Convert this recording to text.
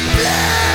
and